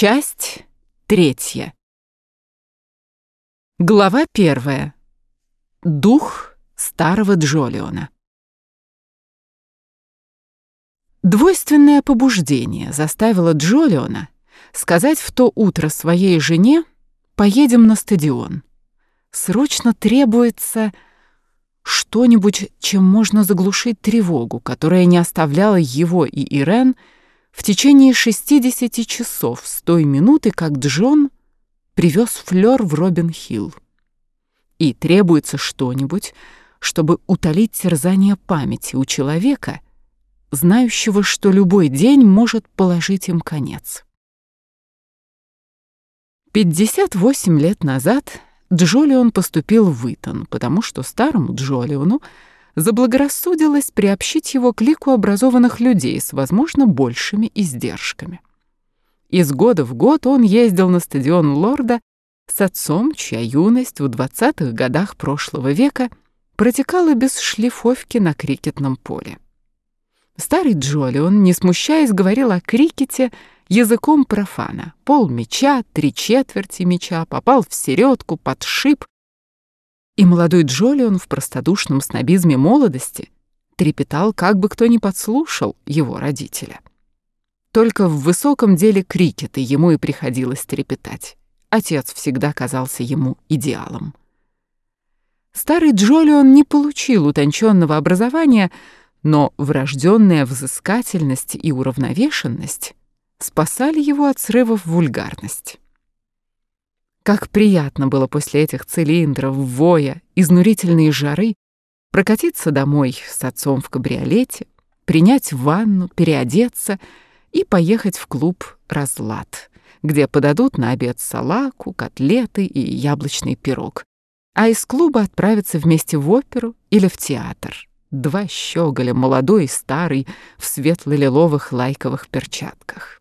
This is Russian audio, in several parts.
Часть третья. Глава первая. Дух старого Джолиона. Двойственное побуждение заставило Джолиона сказать в то утро своей жене «Поедем на стадион. Срочно требуется что-нибудь, чем можно заглушить тревогу, которая не оставляла его и Ирен в течение 60 часов с той минуты, как Джон привез флёр в Робин-Хилл. И требуется что-нибудь, чтобы утолить терзание памяти у человека, знающего, что любой день может положить им конец. 58 лет назад Джолион поступил в Итон, потому что старому Джолиону заблагорассудилось приобщить его к лику образованных людей с, возможно, большими издержками. Из года в год он ездил на стадион Лорда с отцом, чья юность в 20-х годах прошлого века протекала без шлифовки на крикетном поле. Старый Джолион, не смущаясь, говорил о крикете языком профана. Пол мяча, три четверти мяча, попал в середку, подшип. И молодой Джолион в простодушном снобизме молодости трепетал, как бы кто ни подслушал его родителя. Только в высоком деле крикета ему и приходилось трепетать. Отец всегда казался ему идеалом. Старый Джолион не получил утонченного образования, но врожденная взыскательность и уравновешенность спасали его от срывов вульгарность. Как приятно было после этих цилиндров, воя, изнурительной жары прокатиться домой с отцом в кабриолете, принять ванну, переодеться и поехать в клуб «Разлад», где подадут на обед салаку, котлеты и яблочный пирог, а из клуба отправиться вместе в оперу или в театр. Два щеголя, молодой и старый, в светло-лиловых лайковых перчатках.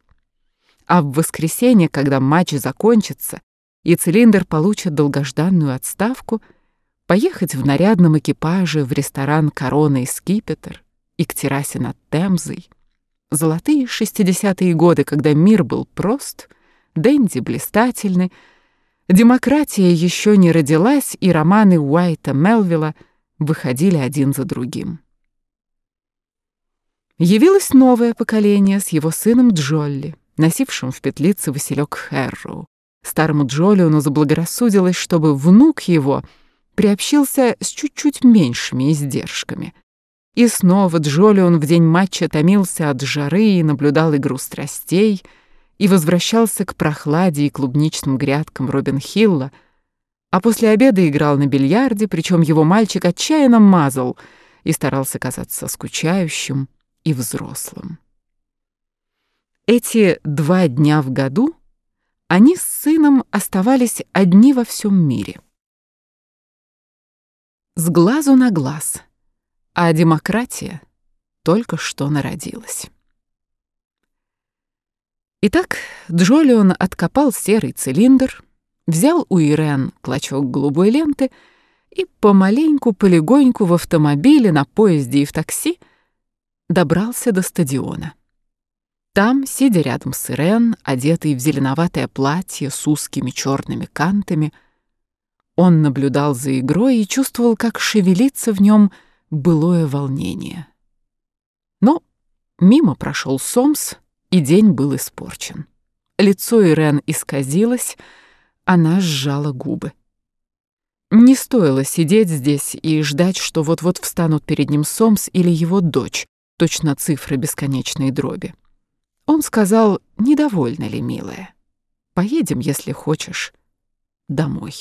А в воскресенье, когда матч закончится, и цилиндр получит долгожданную отставку, поехать в нарядном экипаже в ресторан «Корона и Скипетр» и к террасе над Темзой. Золотые шестидесятые годы, когда мир был прост, Дэнди блистательны, демократия еще не родилась, и романы Уайта Мелвилла выходили один за другим. Явилось новое поколение с его сыном Джолли носившим в петлице Василек Хэрроу. Старому Джолиону заблагорассудилось, чтобы внук его приобщился с чуть-чуть меньшими издержками. И снова Джолион в день матча томился от жары и наблюдал игру страстей, и возвращался к прохладе и клубничным грядкам Робин-Хилла, а после обеда играл на бильярде, причем его мальчик отчаянно мазал и старался казаться скучающим и взрослым. Эти два дня в году они с сыном оставались одни во всем мире. С глазу на глаз, а демократия только что народилась. Итак, Джолион откопал серый цилиндр, взял у Ирен клочок голубой ленты и помаленьку, полегоньку в автомобиле, на поезде и в такси добрался до стадиона. Там, сидя рядом с Ирен, одетый в зеленоватое платье с узкими черными кантами, он наблюдал за игрой и чувствовал, как шевелится в нем былое волнение. Но мимо прошел Сомс, и день был испорчен. Лицо Ирен исказилось, она сжала губы. Не стоило сидеть здесь и ждать, что вот-вот встанут перед ним Сомс или его дочь, точно цифры бесконечной дроби. Он сказал, недовольна ли, милая. Поедем, если хочешь, домой.